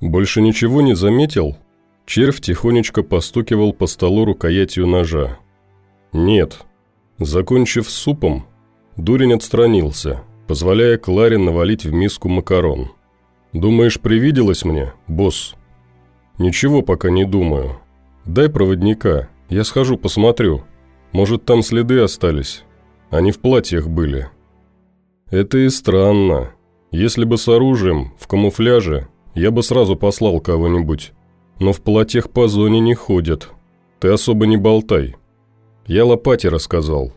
Больше ничего не заметил? Червь тихонечко постукивал по столу рукоятью ножа. Нет. Закончив супом, дурень отстранился, позволяя Кларе навалить в миску макарон. «Думаешь, привиделось мне, босс?» «Ничего пока не думаю. Дай проводника, я схожу посмотрю. Может, там следы остались. Они в платьях были». «Это и странно. Если бы с оружием, в камуфляже, я бы сразу послал кого-нибудь. Но в платьях по зоне не ходят. Ты особо не болтай. Я лопате рассказал.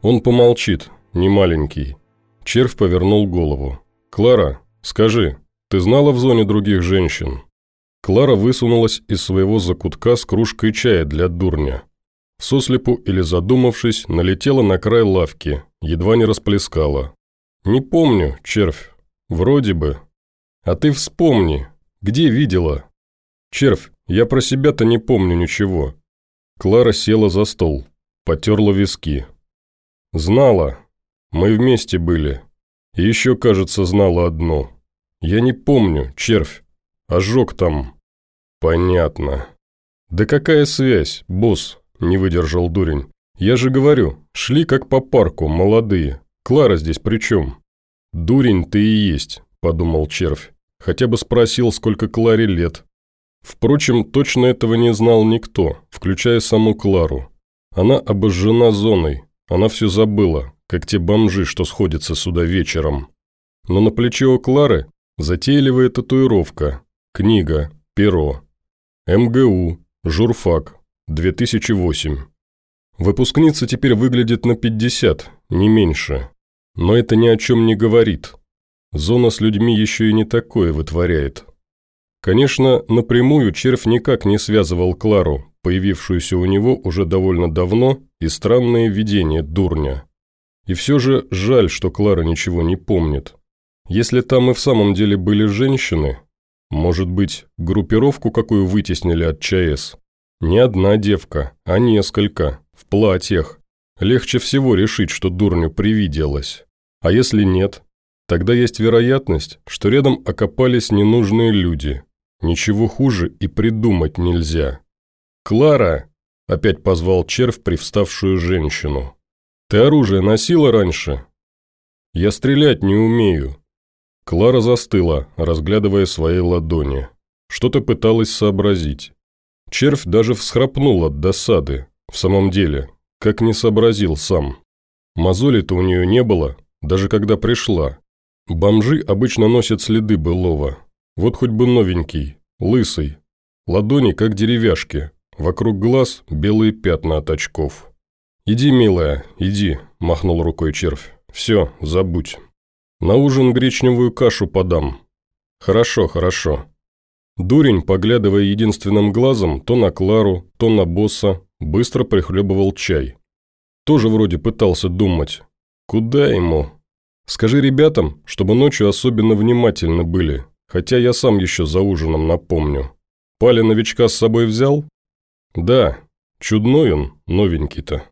Он помолчит, не маленький. Червь повернул голову. «Клара, скажи, ты знала в зоне других женщин?» Клара высунулась из своего закутка с кружкой чая для дурня. Сослепу или задумавшись, налетела на край лавки, едва не расплескала. «Не помню, червь. Вроде бы. А ты вспомни, где видела?» «Червь, я про себя-то не помню ничего». Клара села за стол, потерла виски. «Знала. Мы вместе были. И еще, кажется, знала одно. Я не помню, червь. Ожог там». «Понятно». «Да какая связь, босс?» – не выдержал дурень. «Я же говорю, шли как по парку, молодые. Клара здесь при чем?» «Дурень ты и есть», – подумал червь. «Хотя бы спросил, сколько Кларе лет, Впрочем, точно этого не знал никто, включая саму Клару. Она обожжена зоной, она все забыла, как те бомжи, что сходятся сюда вечером. Но на плече у Клары затейливая татуировка, книга, перо. МГУ, журфак, 2008. Выпускница теперь выглядит на 50, не меньше. Но это ни о чем не говорит. Зона с людьми еще и не такое вытворяет. Конечно, напрямую червь никак не связывал Клару, появившуюся у него уже довольно давно, и странное видение дурня. И все же жаль, что Клара ничего не помнит. Если там и в самом деле были женщины, может быть, группировку какую вытеснили от ЧАЭС? Не одна девка, а несколько, в платьях. Легче всего решить, что дурню привиделось. А если нет, тогда есть вероятность, что рядом окопались ненужные люди, Ничего хуже и придумать нельзя. «Клара!» – опять позвал червь привставшую женщину. «Ты оружие носила раньше?» «Я стрелять не умею». Клара застыла, разглядывая свои ладони. Что-то пыталась сообразить. Червь даже всхрапнул от досады. В самом деле, как не сообразил сам. Мозоли-то у нее не было, даже когда пришла. Бомжи обычно носят следы былого, вот хоть бы новенький, лысый. Ладони как деревяшки, вокруг глаз белые пятна от очков. «Иди, милая, иди», – махнул рукой червь. «Все, забудь. На ужин гречневую кашу подам». «Хорошо, хорошо». Дурень, поглядывая единственным глазом то на Клару, то на босса, быстро прихлебывал чай. Тоже вроде пытался думать. Куда ему? Скажи ребятам, чтобы ночью особенно внимательны были, Хотя я сам еще за ужином напомню. Пали новичка с собой взял? Да, чудной он, новенький-то.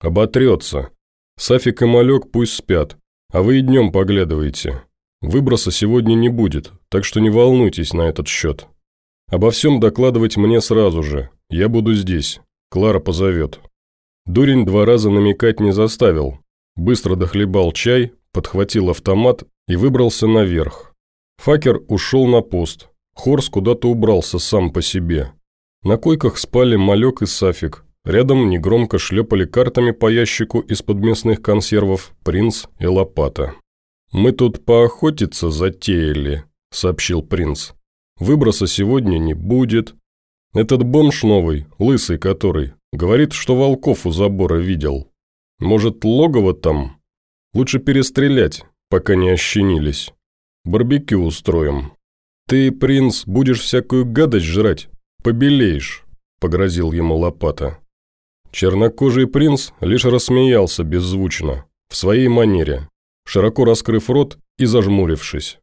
Оботрется. Сафик и Малек пусть спят, а вы и днем поглядывайте. Выброса сегодня не будет, так что не волнуйтесь на этот счет. Обо всем докладывать мне сразу же, я буду здесь. Клара позовет. Дурень два раза намекать не заставил. Быстро дохлебал чай, подхватил автомат и выбрался наверх. Факер ушел на пост. Хорс куда-то убрался сам по себе. На койках спали Малек и Сафик. Рядом негромко шлепали картами по ящику из-под мясных консервов принц и лопата. «Мы тут поохотиться затеяли», – сообщил принц. «Выброса сегодня не будет. Этот бомж новый, лысый который, говорит, что волков у забора видел. Может, логово там? Лучше перестрелять, пока не ощенились». Барбекю устроим. Ты, принц, будешь всякую гадость жрать, побелеешь», – погрозил ему лопата. Чернокожий принц лишь рассмеялся беззвучно, в своей манере, широко раскрыв рот и зажмурившись.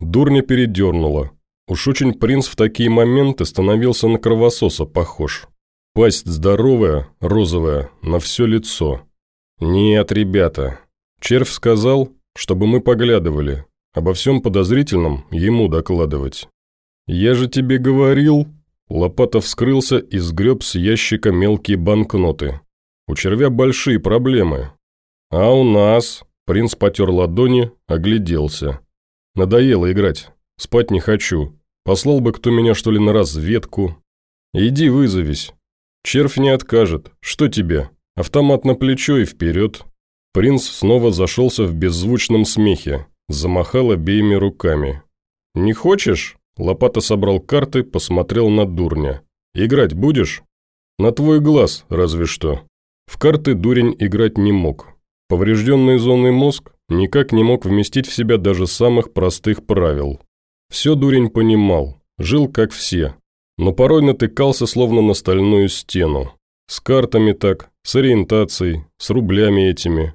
Дурня передернула. Уж очень принц в такие моменты становился на кровососа похож. Пасть здоровая, розовая, на все лицо. «Нет, ребята. Червь сказал, чтобы мы поглядывали, Обо всем подозрительном ему докладывать. «Я же тебе говорил...» Лопата вскрылся и сгреб с ящика мелкие банкноты. «У червя большие проблемы». «А у нас...» Принц потер ладони, огляделся. «Надоело играть. Спать не хочу. Послал бы кто меня, что ли, на разведку. Иди вызовись. Червь не откажет. Что тебе? Автомат на плечо и вперед». Принц снова зашелся в беззвучном смехе, замахал обеими руками. «Не хочешь?» Лопата собрал карты, посмотрел на дурня. «Играть будешь?» «На твой глаз, разве что». В карты дурень играть не мог. Поврежденный зонный мозг никак не мог вместить в себя даже самых простых правил. Все дурень понимал, жил как все, но порой натыкался словно на стальную стену. С картами так, с ориентацией, с рублями этими.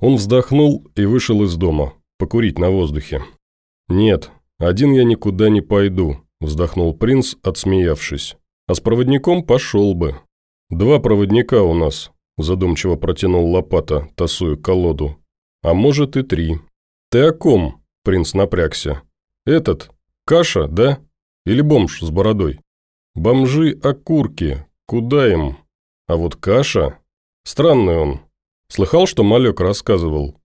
Он вздохнул и вышел из дома, покурить на воздухе. «Нет, один я никуда не пойду», – вздохнул принц, отсмеявшись. «А с проводником пошел бы. Два проводника у нас», – задумчиво протянул лопата, тасуя колоду. «А может и три». «Ты о ком?» – принц напрягся. «Этот? Каша, да? Или бомж с бородой?» «Бомжи-окурки. Куда им? А вот Каша? Странный он. Слыхал, что Малек рассказывал?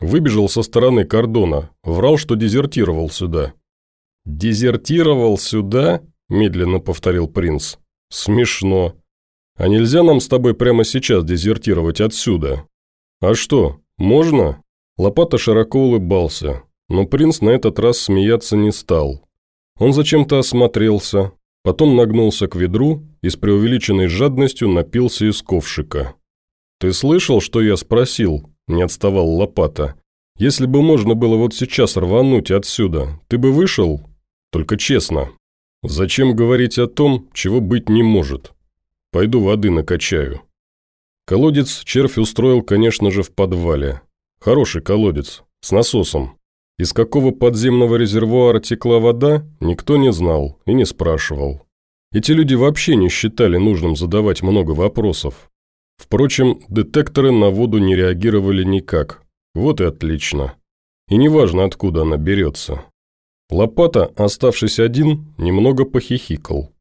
Выбежал со стороны кордона, врал, что дезертировал сюда». «Дезертировал сюда?» – медленно повторил принц. «Смешно. А нельзя нам с тобой прямо сейчас дезертировать отсюда?» «А что, можно?» Лопата широко улыбался, но принц на этот раз смеяться не стал. Он зачем-то осмотрелся, потом нагнулся к ведру и с преувеличенной жадностью напился из ковшика. «Ты слышал, что я спросил?» – не отставал Лопата. «Если бы можно было вот сейчас рвануть отсюда, ты бы вышел?» «Только честно. Зачем говорить о том, чего быть не может? Пойду воды накачаю». Колодец червь устроил, конечно же, в подвале. Хороший колодец, с насосом. Из какого подземного резервуара текла вода, никто не знал и не спрашивал. Эти люди вообще не считали нужным задавать много вопросов. Впрочем, детекторы на воду не реагировали никак. Вот и отлично. И неважно, откуда она берется. Лопата, оставшись один, немного похихикал.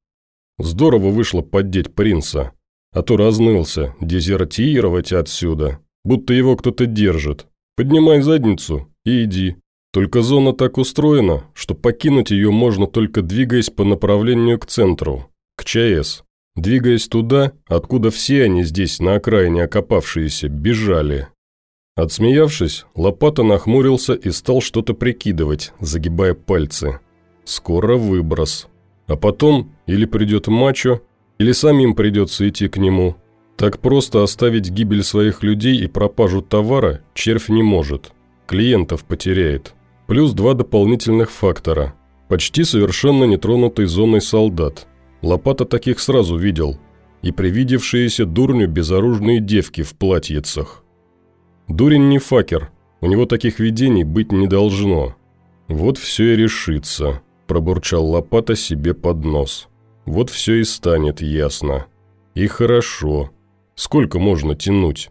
Здорово вышло поддеть принца, а то разнылся, дезертировать отсюда, будто его кто-то держит. Поднимай задницу и иди. Только зона так устроена, что покинуть ее можно только двигаясь по направлению к центру, к ЧАЭС. Двигаясь туда, откуда все они здесь, на окраине окопавшиеся, бежали. Отсмеявшись, Лопата нахмурился и стал что-то прикидывать, загибая пальцы. Скоро выброс. А потом или придет мачо, или самим придется идти к нему. Так просто оставить гибель своих людей и пропажу товара червь не может. Клиентов потеряет. Плюс два дополнительных фактора. Почти совершенно нетронутый зоной солдат. Лопата таких сразу видел. И привидевшиеся дурню безоружные девки в платьицах. Дурень не факер, у него таких видений быть не должно. Вот все и решится, пробурчал Лопата себе под нос. Вот все и станет ясно. И хорошо. Сколько можно тянуть?